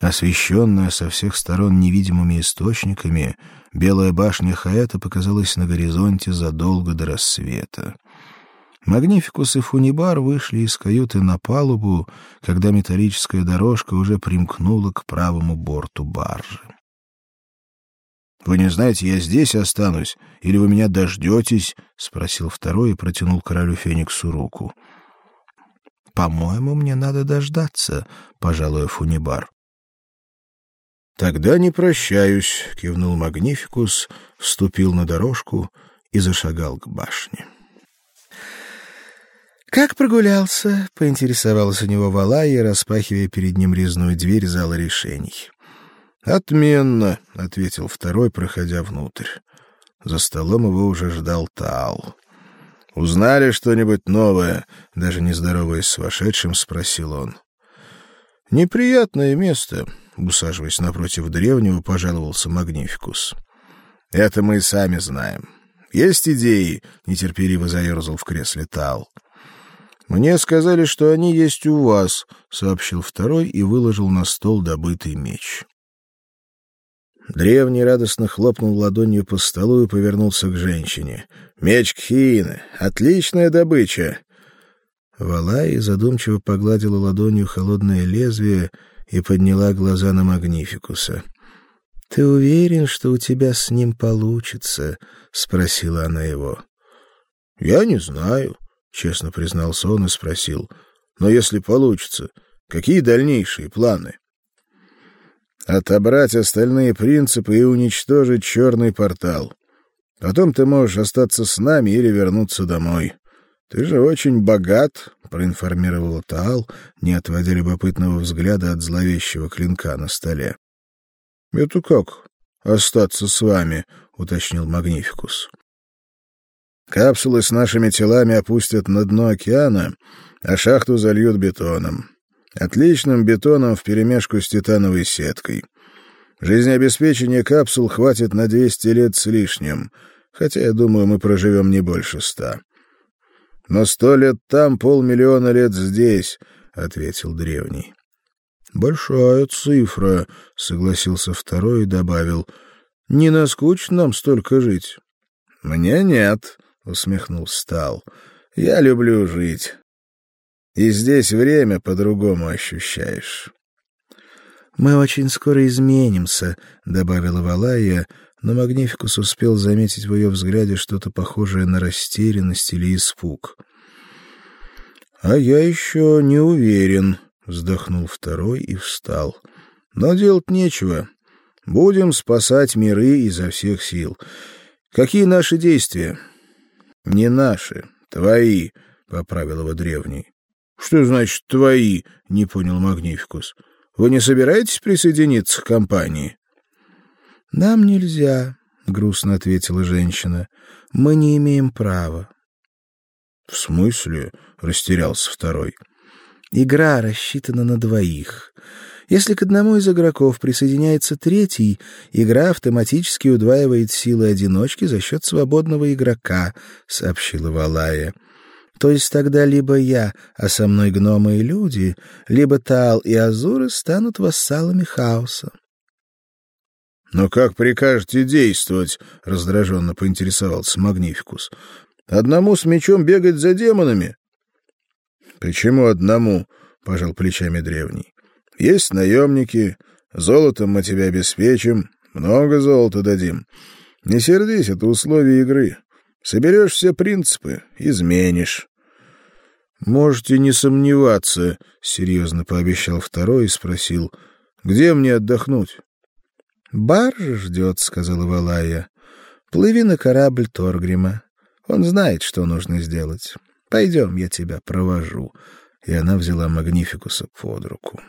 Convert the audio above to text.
Освещенная со всех сторон невидимыми источниками, белая башня Хаэта показалась на горизонте задолго до рассвета. Магнификус и Фунибар вышли из каюты на палубу, когда металлическая дорожка уже примкнула к правому борту баржи. Вы не знаете, я здесь останусь или вы меня дождетесь?» — спросил второй и протянул королю Фениксу руку. По-моему, мне надо дождаться, пожалуй, Фунибар. Тогда не прощаюсь, кивнул Магнификус, вступил на дорожку и зашагал к башне. Как прогулялся? поинтересовалась у него Валая, распахивая перед ним резную дверь зала решений. Отменно, ответил второй, проходя внутрь. За столом его уже ждал Тал. Узнали что-нибудь новое? Даже не здороваясь с вошедшим, спросил он. Неприятное место, усаживаясь напротив древнего, пожаловался Магнификус. Это мы и сами знаем. Есть идеи, нетерпеливо заерзал в кресле Тал. Мне сказали, что они есть у вас, сообщил второй и выложил на стол добытый меч. Древний радостно хлопнул ладонью по столу и повернулся к женщине. Меч Кхиины, отличная добыча. Валай задумчиво погладила ладонью холодное лезвие и подняла глаза на Магнификуса. Ты уверен, что у тебя с ним получится? спросила она его. Я не знаю, честно признался он и спросил: "Но если получится, какие дальнейшие планы?" Отобрать остальные принципы и уничтожить черный портал. Потом ты можешь остаться с нами или вернуться домой. Ты же очень богат, проинформировал Таал, не отводя любопытного взгляда от зловещего клинка на столе. Это как? Остаться с вами, уточнил Магнификус. Капсулы с нашими телами опустят на дно океана, а шахту зальют бетоном. Отличным бетоном вперемешку с титановой сеткой. Жизнеобеспечение капсул хватит на 200 лет с лишним, хотя, я думаю, мы проживем не больше ста. Но сто лет там, полмиллиона лет здесь, — ответил древний. — Большая цифра, — согласился второй и добавил. — Не наскучно нам столько жить. — Мне нет, — усмехнулся Стал. — Я люблю жить. И здесь время по-другому ощущаешь. Мы очень скоро изменимся, добавила Валая, но Магнификус успел заметить в ее взгляде что-то похожее на растерянность или испуг. А я еще не уверен, вздохнул второй и встал. Но делать нечего. Будем спасать миры изо всех сил. Какие наши действия? Не наши, твои, поправил его древний. Что значит твои? не понял Магнификус. Вы не собираетесь присоединиться к компании? Нам нельзя, грустно ответила женщина. Мы не имеем права. В смысле? растерялся второй. Игра рассчитана на двоих. Если к одному из игроков присоединяется третий, игра автоматически удваивает силы одиночки за счет свободного игрока, сообщила Валая. То есть тогда либо я, а со мной гномы и люди, либо Таал и Азуры станут вассалами хаоса. Но как прикажете действовать? раздраженно поинтересовался Магнификус. Одному с мечом бегать за демонами? Почему одному? пожал плечами древний. Есть наемники, золотом мы тебя обеспечим, много золота дадим. Не сердись, это условия игры. Соберешь все принципы, изменишь. Можете не сомневаться, серьезно пообещал второй и спросил: "Где мне отдохнуть?" "Баржа ждет», — сказала Валая. "Плыви на корабль Торгрима. Он знает, что нужно сделать. Пойдем, я тебя провожу". И она взяла Магнификуса под руку.